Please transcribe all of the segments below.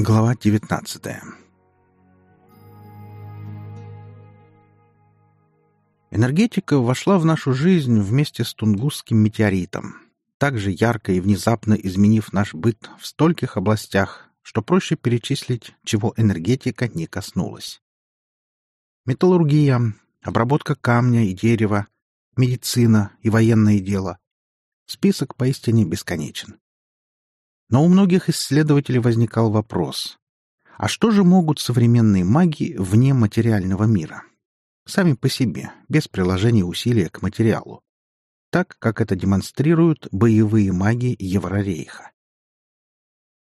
Глава 19 Энергетика вошла в нашу жизнь вместе с Тунгусским метеоритом, так же ярко и внезапно изменив наш быт в стольких областях, что проще перечислить, чего энергетика не коснулась. Металлургия, обработка камня и дерева, медицина и военное дело. Список поистине бесконечен. Но у многих исследователей возникал вопрос. А что же могут современные маги вне материального мира? Сами по себе, без приложения усилия к материалу. Так, как это демонстрируют боевые маги Еврорейха.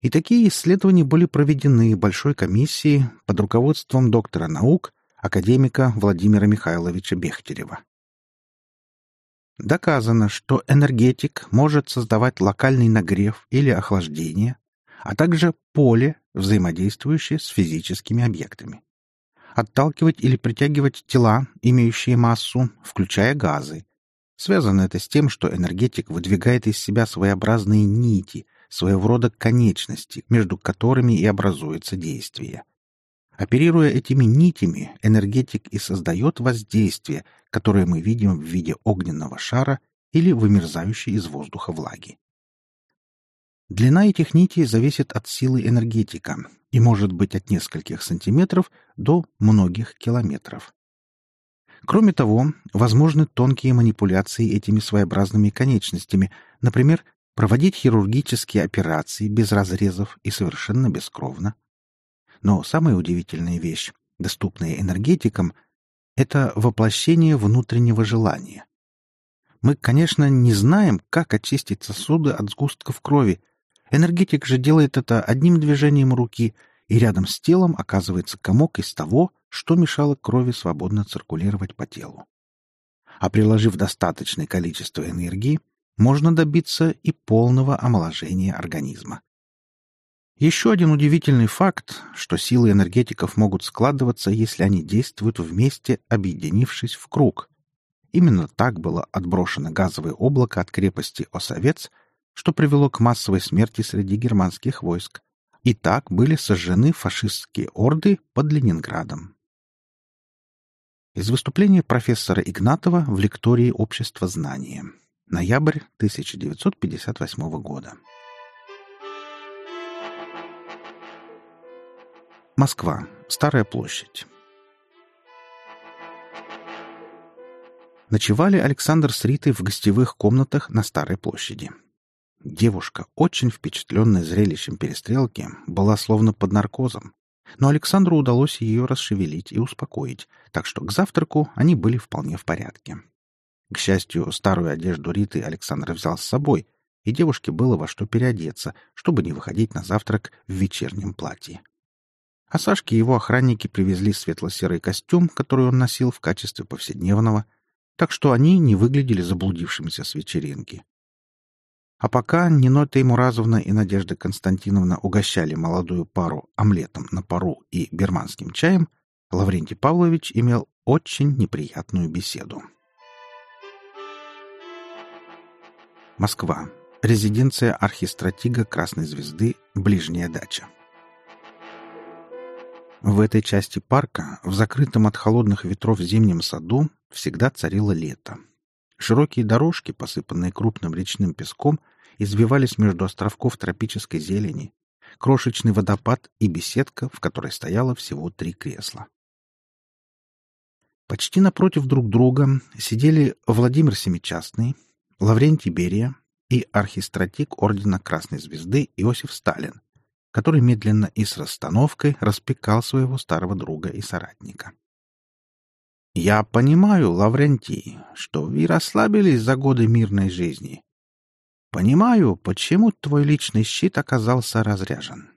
И такие исследования были проведены большой комиссией под руководством доктора наук, академика Владимира Михайловича Бехтерева. Доказано, что энергетик может создавать локальный нагрев или охлаждение, а также поле, взаимодействующее с физическими объектами. Отталкивать или притягивать тела, имеющие массу, включая газы. Связано это с тем, что энергетик выдвигает из себя своеобразные нити, своего рода конечности, между которыми и образуется действие. Оперируя этими нитями, энергетик и создает воздействие, которое мы видим в виде огненного шара или вымерзающей из воздуха влаги. Длина этих нитей зависит от силы энергетика и может быть от нескольких сантиметров до многих километров. Кроме того, возможны тонкие манипуляции этими своеобразными конечностями, например, проводить хирургические операции без разрезов и совершенно бескровно. Но самая удивительная вещь, доступная энергетикам, это воплощение внутреннего желания. Мы, конечно, не знаем, как очистить сосуды от сгустков крови. Энергетик же делает это одним движением руки, и рядом с телом оказывается комок из того, что мешало крови свободно циркулировать по телу. А приложив достаточное количество энергии, можно добиться и полного омоложения организма. Еще один удивительный факт, что силы энергетиков могут складываться, если они действуют вместе, объединившись в круг. Именно так было отброшено газовое облако от крепости Осовец, что привело к массовой смерти среди германских войск. И так были сожжены фашистские орды под Ленинградом. Из выступления профессора Игнатова в лектории Общества знания. Ноябрь 1958 года. Москва. Старая площадь. Ночевали Александр с Ритой в гостевых комнатах на Старой площади. Девушка, очень впечатленная зрелищем перестрелки, была словно под наркозом. Но Александру удалось ее расшевелить и успокоить, так что к завтраку они были вполне в порядке. К счастью, старую одежду Риты Александр взял с собой, и девушке было во что переодеться, чтобы не выходить на завтрак в вечернем платье. А Сашке его охранники привезли светло-серый костюм, который он носил в качестве повседневного, так что они не выглядели заблудившимися с вечеринки. А пока Нинота Имуразовна и Надежда Константиновна угощали молодую пару омлетом на пару и берманским чаем, Лаврентий Павлович имел очень неприятную беседу. Москва. Резиденция архистратига Красной Звезды, ближняя дача. В этой части парка, в закрытом от холодных ветров зимнем саду, всегда царило лето. Широкие дорожки, посыпанные крупным речным песком, извивались между островков тропической зелени, крошечный водопад и беседка, в которой стояло всего три кресла. Почти напротив друг друга сидели Владимир Семичастный, Лаврентий Берия и архистратик Ордена Красной Звезды Иосиф Сталин, который медленно и с расстановкой распекал своего старого друга и соратника. «Я понимаю, Лаврентий, что вы расслабились за годы мирной жизни. Понимаю, почему твой личный щит оказался разряжен.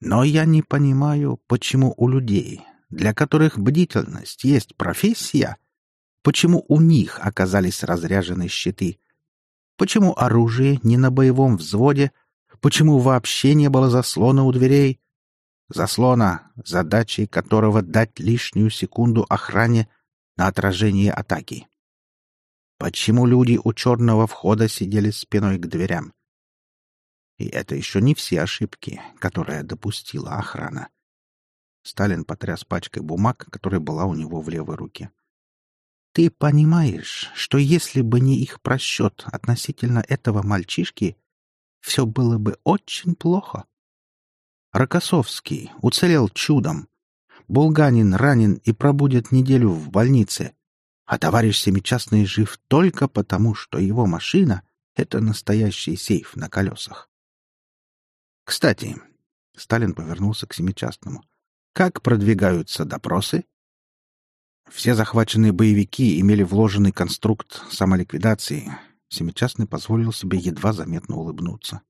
Но я не понимаю, почему у людей, для которых бдительность есть профессия, почему у них оказались разряжены щиты, почему оружие не на боевом взводе — Почему вообще не было заслона у дверей? Заслона, задачей которого дать лишнюю секунду охране на отражение атаки. Почему люди у черного входа сидели спиной к дверям? И это еще не все ошибки, которые допустила охрана. Сталин потряс пачкой бумаг, которая была у него в левой руке. «Ты понимаешь, что если бы не их просчет относительно этого мальчишки, все было бы очень плохо?» Рокоссовский уцелел чудом. Булганин ранен и пробудет неделю в больнице. А товарищ Семичастный жив только потому, что его машина — это настоящий сейф на колесах. Кстати, Сталин повернулся к Семичастному. Как продвигаются допросы? Все захваченные боевики имели вложенный конструкт самоликвидации. Семичастный позволил себе едва заметно улыбнуться.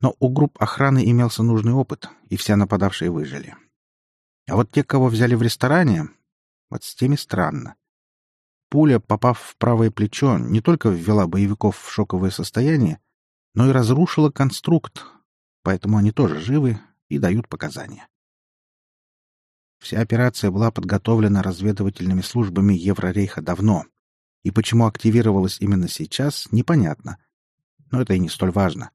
Но у групп охраны имелся нужный опыт, и все нападавшие выжили. А вот те, кого взяли в ресторане, вот с теми странно. Пуля, попав в правое плечо, не только ввела боевиков в шоковое состояние, но и разрушила конструкт, поэтому они тоже живы и дают показания. Вся операция была подготовлена разведывательными службами Еврорейха давно, и почему активировалась именно сейчас, непонятно. Но это и не столь важно.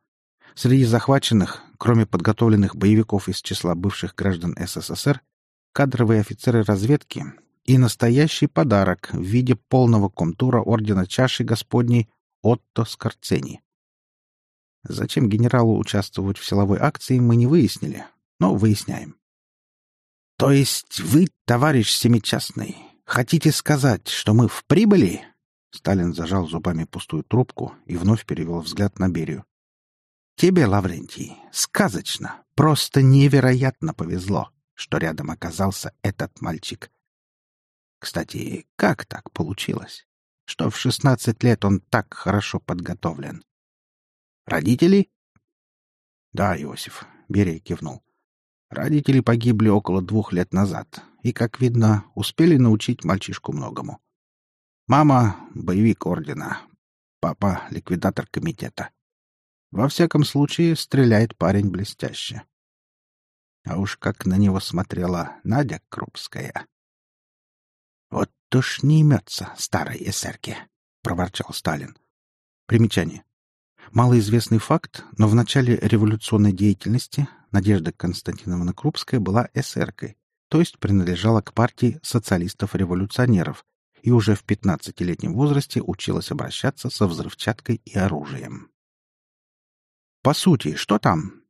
Среди захваченных, кроме подготовленных боевиков из числа бывших граждан СССР, кадровые офицеры разведки и настоящий подарок в виде полного контура ордена чаши Господней Отто Скорцени. Зачем генералу участвовать в силовой акции, мы не выяснили, но выясняем. «То есть вы, товарищ Семичастный, хотите сказать, что мы в прибыли?» Сталин зажал зубами пустую трубку и вновь перевел взгляд на Берию. Тебе, Лаврентий, сказочно, просто невероятно повезло, что рядом оказался этот мальчик. Кстати, как так получилось, что в шестнадцать лет он так хорошо подготовлен? Родители? Да, Иосиф, Берия кивнул. Родители погибли около двух лет назад, и, как видно, успели научить мальчишку многому. Мама — боевик ордена, папа — ликвидатор комитета. Во всяком случае, стреляет парень блестяще. А уж как на него смотрела Надя Крупская. «Вот уж не имется старой эсерке», — проворчал Сталин. Примечание. Малоизвестный факт, но в начале революционной деятельности Надежда Константиновна Крупская была эсеркой, то есть принадлежала к партии социалистов-революционеров и уже в 15-летнем возрасте училась обращаться со взрывчаткой и оружием. По сути, что там?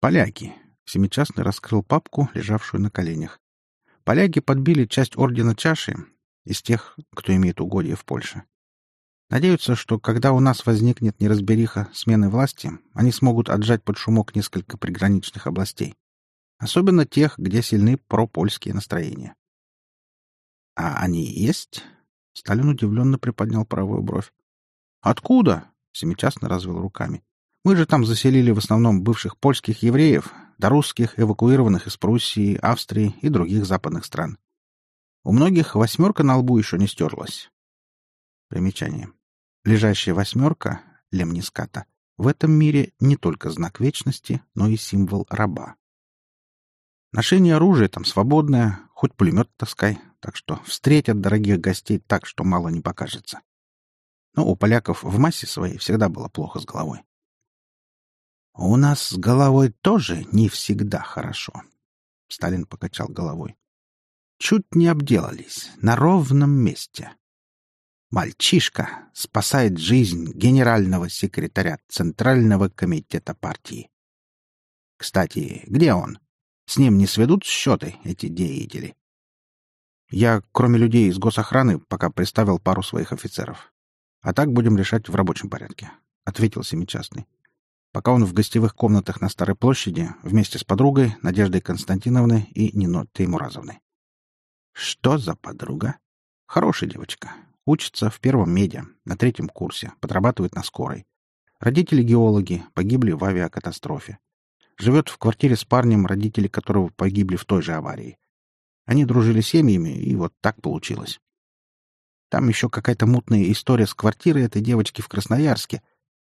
Поляки. Семичастный раскрыл папку, лежавшую на коленях. Поляки подбили часть ордена чаши из тех, кто имеет угодья в Польше. Надеются, что когда у нас возникнет неразбериха смены власти, они смогут отжать под шумок несколько приграничных областей. Особенно тех, где сильны пропольские настроения. «А они есть?» Сталин удивленно приподнял правую бровь. «Откуда?» — семичастно развел руками. Мы же там заселили в основном бывших польских евреев, да русских, эвакуированных из Пруссии, Австрии и других западных стран. У многих восьмерка на лбу еще не стерлась. Примечание. Лежащая восьмерка, лемниската, в этом мире не только знак вечности, но и символ раба. Ношение оружия там свободное, хоть пулемет таскай, так что встретят дорогих гостей так, что мало не покажется. Но у поляков в массе своей всегда было плохо с головой. «У нас с головой тоже не всегда хорошо», — Сталин покачал головой. «Чуть не обделались, на ровном месте. Мальчишка спасает жизнь генерального секретаря Центрального комитета партии. Кстати, где он? С ним не сведут счеты эти деятели?» «Я, кроме людей из госохраны, пока приставил пару своих офицеров. А так будем решать в рабочем порядке», — ответил Семичастный пока он в гостевых комнатах на Старой площади вместе с подругой Надеждой Константиновной и Нино Теймуразовной. Что за подруга? Хорошая девочка. Учится в первом медиа, на третьем курсе, подрабатывает на скорой. Родители геологи, погибли в авиакатастрофе. Живет в квартире с парнем, родители которого погибли в той же аварии. Они дружили семьями, и вот так получилось. Там еще какая-то мутная история с квартирой этой девочки в Красноярске,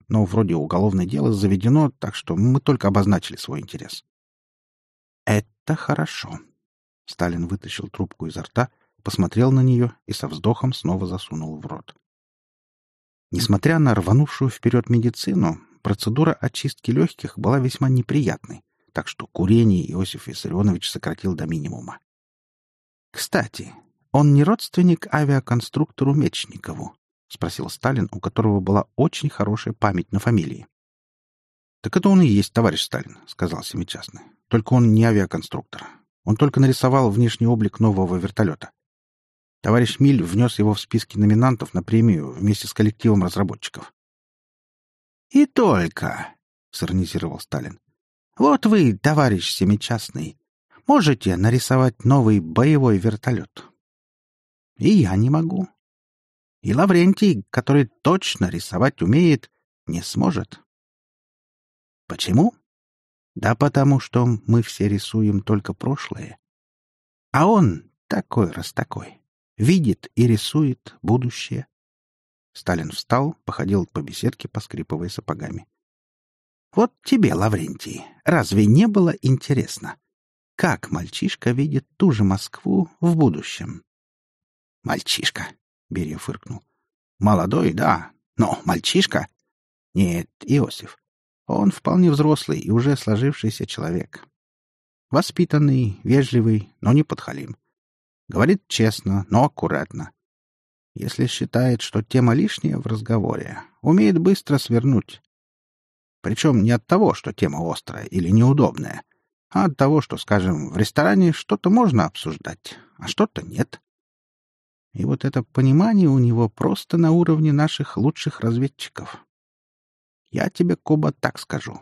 но вроде уголовное дело заведено, так что мы только обозначили свой интерес. «Это хорошо». Сталин вытащил трубку изо рта, посмотрел на нее и со вздохом снова засунул в рот. Несмотря на рванувшую вперед медицину, процедура очистки легких была весьма неприятной, так что курение Иосиф Виссарионович сократил до минимума. «Кстати, он не родственник авиаконструктору Мечникову?» — спросил Сталин, у которого была очень хорошая память на фамилии. «Так это он и есть, товарищ Сталин», — сказал Семичастный. «Только он не авиаконструктор. Он только нарисовал внешний облик нового вертолета. Товарищ Миль внес его в списки номинантов на премию вместе с коллективом разработчиков. «И только», — сиронизировал Сталин. «Вот вы, товарищ Семичастный, можете нарисовать новый боевой вертолет. И я не могу. И Лаврентий, который точно рисовать умеет, не сможет. Почему? Да потому что мы все рисуем только прошлое. А он такой раз такой. Видит и рисует будущее. Сталин встал, походил по беседке, поскрипывая сапогами. Вот тебе, Лаврентий, разве не было интересно, как мальчишка видит ту же Москву в будущем? Мальчишка, Берия фыркнул. Молодой, да, но мальчишка? Нет, Иосиф. Он вполне взрослый и уже сложившийся человек. Воспитанный, вежливый, но не подхалим. Говорит честно, но аккуратно. Если считает, что тема лишняя в разговоре, умеет быстро свернуть. Причем не от того, что тема острая или неудобная, а от того, что, скажем, в ресторане что-то можно обсуждать, а что-то нет. И вот это понимание у него просто на уровне наших лучших разведчиков. Я тебе, Коба, так скажу.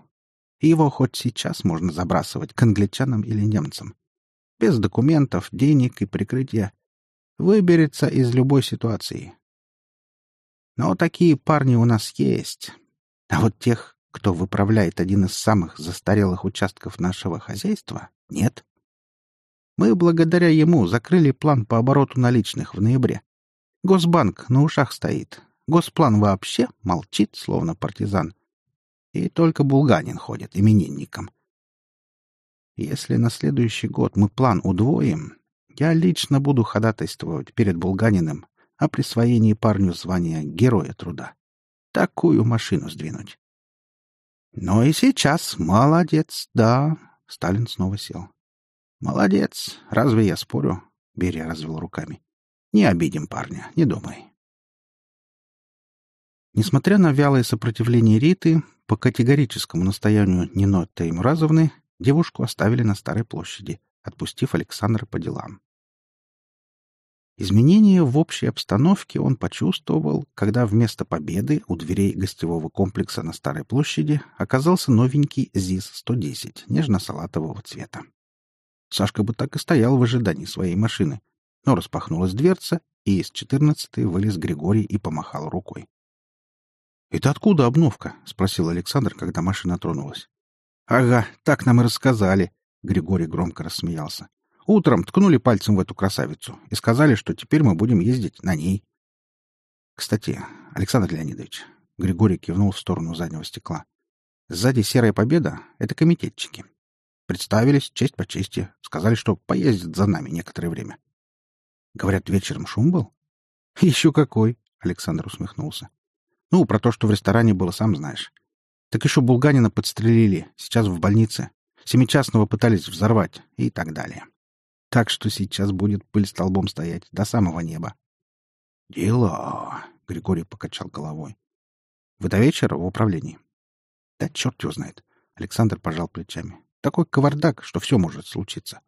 Его хоть сейчас можно забрасывать к англичанам или немцам. Без документов, денег и прикрытия. Выберется из любой ситуации. Но такие парни у нас есть. А вот тех, кто выправляет один из самых застарелых участков нашего хозяйства, нет. Мы благодаря ему закрыли план по обороту наличных в ноябре. Госбанк на ушах стоит. Госплан вообще молчит, словно партизан. И только Булганин ходит именинником. Если на следующий год мы план удвоим, я лично буду ходатайствовать перед Булганиным о присвоении парню звания Героя Труда. Такую машину сдвинуть. Но и сейчас молодец, да. Сталин снова сел. Молодец. Разве я спорю? Берия развел руками. Не обидим парня, не думай. Несмотря на вялое сопротивление Риты, по категорическому настоянию Нино Таймуразовны девушку оставили на Старой площади, отпустив Александра по делам. Изменения в общей обстановке он почувствовал, когда вместо победы у дверей гостевого комплекса на Старой площади оказался новенький ЗИС-110 нежно-салатового цвета. Сашка бы так и стоял в ожидании своей машины, но распахнулась дверца, и из четырнадцатой вылез Григорий и помахал рукой. «Это откуда обновка?» — спросил Александр, когда машина тронулась. «Ага, так нам и рассказали», — Григорий громко рассмеялся. Утром ткнули пальцем в эту красавицу и сказали, что теперь мы будем ездить на ней. Кстати, Александр Леонидович, Григорий кивнул в сторону заднего стекла. Сзади серая победа — это комитетчики. Представились, честь по чести, сказали, что поездят за нами некоторое время. Говорят, вечером шум был? Еще какой, Александр усмехнулся. Ну, про то, что в ресторане было, сам знаешь. Так еще Булганина подстрелили, сейчас в больнице. Семичастного пытались взорвать и так далее. Так что сейчас будет пыль столбом стоять до самого неба. «Дела!» — Григорий покачал головой. «Вы до вечера в управлении?» «Да черт его знает!» — Александр пожал плечами. «Такой кавардак, что все может случиться.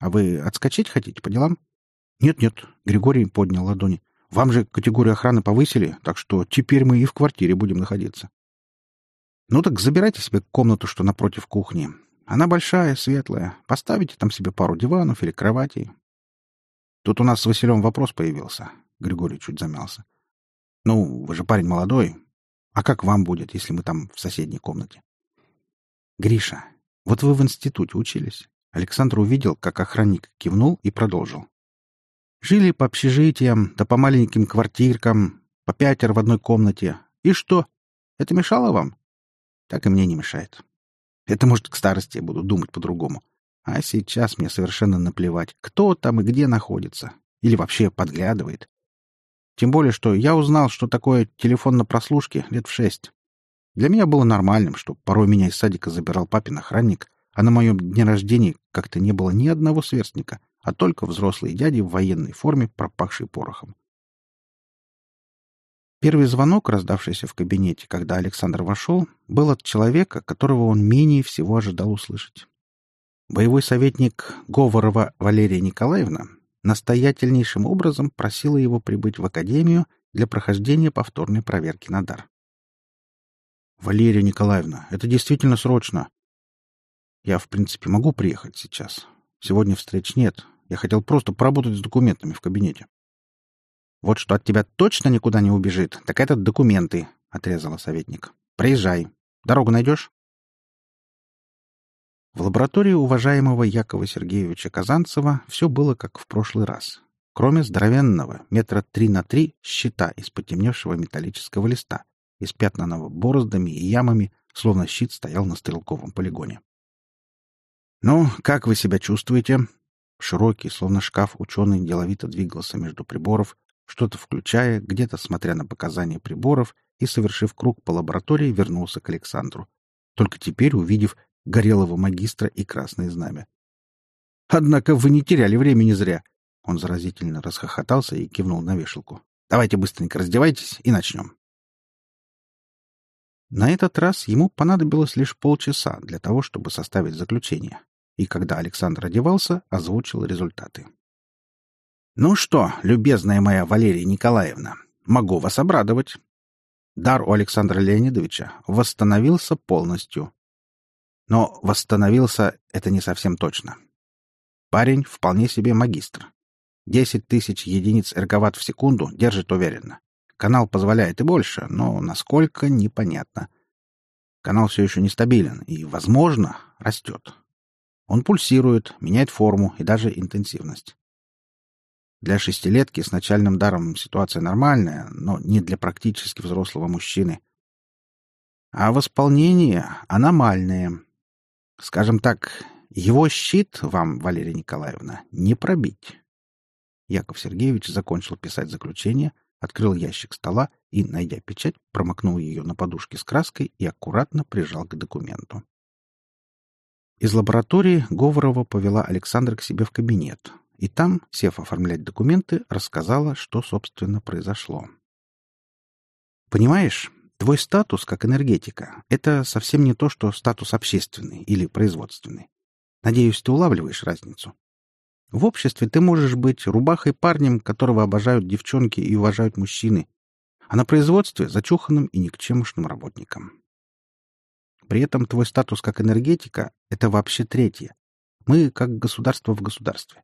А вы отскочить хотите по делам?» «Нет-нет», — Григорий поднял ладони. «Вам же категорию охраны повысили, так что теперь мы и в квартире будем находиться». «Ну так забирайте себе комнату, что напротив кухни. Она большая, светлая. Поставите там себе пару диванов или кроватей. Тут у нас с Василем вопрос появился. Григорий чуть замялся. Ну, вы же парень молодой. А как вам будет, если мы там в соседней комнате? Гриша, вот вы в институте учились. Александр увидел, как охранник кивнул и продолжил. Жили по общежитиям, да по маленьким квартиркам, по пятеро в одной комнате. И что? Это мешало вам? Так и мне не мешает. Это, может, к старости я буду думать по-другому. А сейчас мне совершенно наплевать, кто там и где находится. Или вообще подглядывает. Тем более, что я узнал, что такое телефон на прослушке лет в шесть. Для меня было нормальным, что порой меня из садика забирал папин охранник, а на моем дне рождения как-то не было ни одного сверстника, а только взрослые дяди в военной форме, пропахшие порохом. Первый звонок, раздавшийся в кабинете, когда Александр вошел, был от человека, которого он менее всего ожидал услышать. Боевой советник Говорова Валерия Николаевна настоятельнейшим образом просила его прибыть в академию для прохождения повторной проверки на дар. «Валерия Николаевна, это действительно срочно. Я, в принципе, могу приехать сейчас. Сегодня встреч нет. Я хотел просто поработать с документами в кабинете». «Вот что от тебя точно никуда не убежит, так это документы», — отрезала советник. «Приезжай. Дорогу найдешь?» В лаборатории уважаемого Якова Сергеевича Казанцева все было как в прошлый раз, кроме здоровенного метра три на три щита из потемневшего металлического листа, испятнанного бороздами и ямами, словно щит стоял на стрелковом полигоне. «Ну, как вы себя чувствуете?» Широкий, словно шкаф, ученый деловито двигался между приборов, что-то включая, где-то смотря на показания приборов и, совершив круг по лаборатории, вернулся к Александру. Только теперь увидев горелого магистра и красное знамя. «Однако вы не теряли времени зря!» Он заразительно расхохотался и кивнул на вешалку. «Давайте быстренько раздевайтесь и начнем». На этот раз ему понадобилось лишь полчаса для того, чтобы составить заключение, и когда Александр одевался, озвучил результаты. «Ну что, любезная моя Валерия Николаевна, могу вас обрадовать. Дар у Александра Леонидовича восстановился полностью. Но восстановился — это не совсем точно. Парень вполне себе магистр. Десять тысяч единиц эрговатт в секунду держит уверенно. Канал позволяет и больше, но насколько — непонятно. Канал все еще нестабилен и, возможно, растет. Он пульсирует, меняет форму и даже интенсивность. Для шестилетки с начальным даром ситуация нормальная, но не для практически взрослого мужчины. А восполнение аномальное. Скажем так, его щит вам, Валерия Николаевна, не пробить. Яков Сергеевич закончил писать заключение — открыл ящик стола и, найдя печать, промокнул ее на подушке с краской и аккуратно прижал к документу. Из лаборатории Говорова повела Александра к себе в кабинет, и там, сев оформлять документы, рассказала, что, собственно, произошло. «Понимаешь, твой статус как энергетика — это совсем не то, что статус общественный или производственный. Надеюсь, ты улавливаешь разницу?» В обществе ты можешь быть рубахой парнем, которого обожают девчонки и уважают мужчины, а на производстве — зачуханным и никчемушным работником. При этом твой статус как энергетика — это вообще третье. Мы как государство в государстве.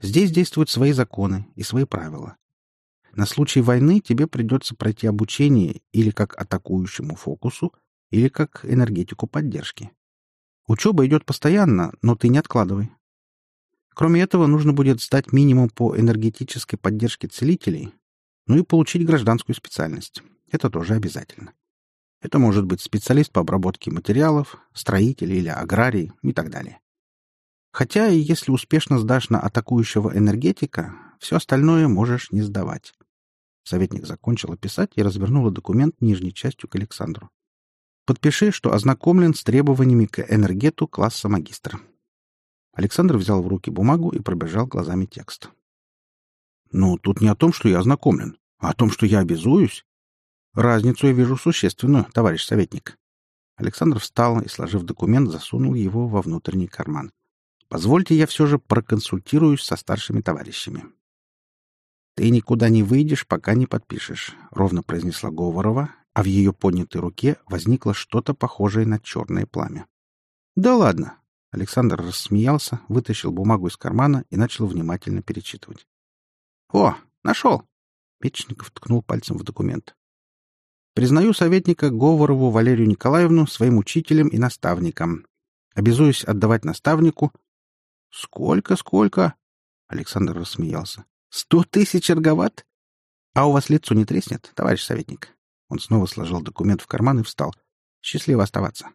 Здесь действуют свои законы и свои правила. На случай войны тебе придется пройти обучение или как атакующему фокусу, или как энергетику поддержки. Учеба идет постоянно, но ты не откладывай. Кроме этого, нужно будет сдать минимум по энергетической поддержке целителей, ну и получить гражданскую специальность. Это тоже обязательно. Это может быть специалист по обработке материалов, строитель или аграрий и так далее. Хотя, если успешно сдашь на атакующего энергетика, все остальное можешь не сдавать. Советник закончила писать и развернула документ нижней частью к Александру. Подпиши, что ознакомлен с требованиями к энергету класса магистра. Александр взял в руки бумагу и пробежал глазами текст. «Ну, тут не о том, что я ознакомлен, а о том, что я обязуюсь. Разницу я вижу существенную, товарищ советник». Александр встал и, сложив документ, засунул его во внутренний карман. «Позвольте, я все же проконсультируюсь со старшими товарищами». «Ты никуда не выйдешь, пока не подпишешь», — ровно произнесла Говорова, а в ее поднятой руке возникло что-то похожее на черное пламя. «Да ладно, Александр рассмеялся, вытащил бумагу из кармана и начал внимательно перечитывать. «О, нашел!» Печников ткнул пальцем в документ. «Признаю советника Говорову Валерию Николаевну своим учителем и наставником. Обязуюсь отдавать наставнику...» «Сколько, сколько?» Александр рассмеялся. «Сто тысяч арговат? А у вас лицо не треснет, товарищ советник?» Он снова сложил документ в карман и встал. «Счастливо оставаться!»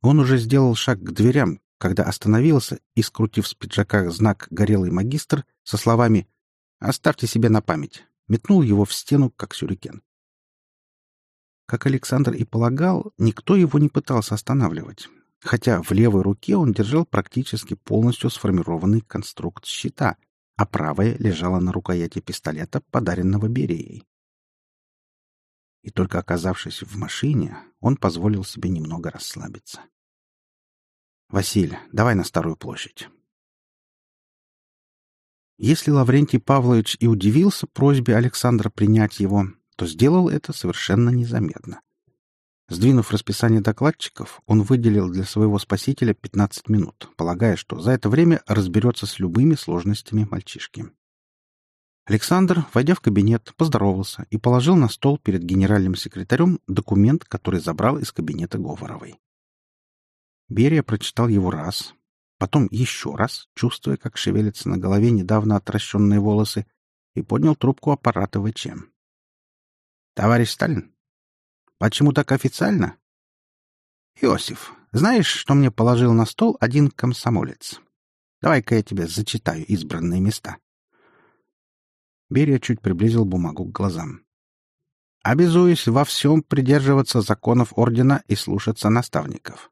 Он уже сделал шаг к дверям, когда остановился и, скрутив с пиджака знак «Горелый магистр» со словами «Оставьте себе на память», метнул его в стену, как сюрикен. Как Александр и полагал, никто его не пытался останавливать, хотя в левой руке он держал практически полностью сформированный конструкт щита, а правая лежала на рукояти пистолета, подаренного Берией. И только оказавшись в машине, он позволил себе немного расслабиться. «Василь, давай на Старую площадь». Если Лаврентий Павлович и удивился просьбе Александра принять его, то сделал это совершенно незаметно. Сдвинув расписание докладчиков, он выделил для своего спасителя 15 минут, полагая, что за это время разберется с любыми сложностями мальчишки. Александр, войдя в кабинет, поздоровался и положил на стол перед генеральным секретарем документ, который забрал из кабинета Говоровой. Берия прочитал его раз, потом еще раз, чувствуя, как шевелятся на голове недавно отращенные волосы, и поднял трубку аппарата ВЧ. Товарищ Сталин? Почему так официально? Иосиф, знаешь, что мне положил на стол один комсомолец? Давай-ка я тебе зачитаю избранные места. Берия чуть приблизил бумагу к глазам. Обязуюсь во всем придерживаться законов ордена и слушаться наставников.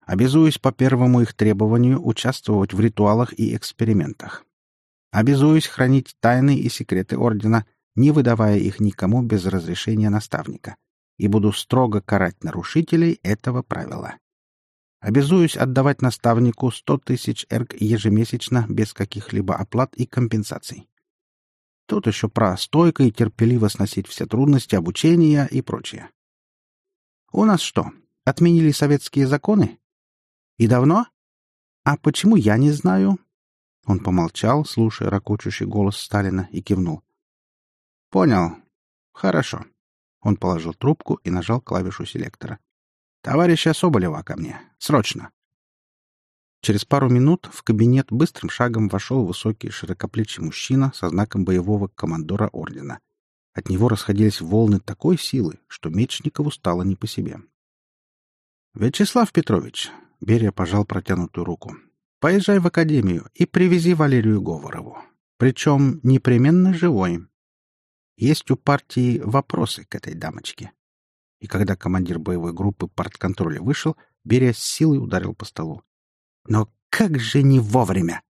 Обязуюсь по первому их требованию участвовать в ритуалах и экспериментах. Обязуюсь хранить тайны и секреты ордена — не выдавая их никому без разрешения наставника, и буду строго карать нарушителей этого правила. Обязуюсь отдавать наставнику 100 тысяч эрг ежемесячно без каких-либо оплат и компенсаций. Тут еще про стойко и терпеливо сносить все трудности обучения и прочее. У нас что, отменили советские законы? И давно? А почему я не знаю? Он помолчал, слушая ракочущий голос Сталина, и кивнул. «Понял. Хорошо». Он положил трубку и нажал клавишу селектора. «Товарища Соболева ко мне. Срочно!» Через пару минут в кабинет быстрым шагом вошел высокий широкоплечий мужчина со знаком боевого командора ордена. От него расходились волны такой силы, что Мечникову стало не по себе. «Вячеслав Петрович», — Берия пожал протянутую руку, — «поезжай в академию и привези Валерию Говорову. Причем непременно живой. Есть у партии вопросы к этой дамочке. И когда командир боевой группы партконтроля вышел, Берия с силой ударил по столу. Но как же не вовремя!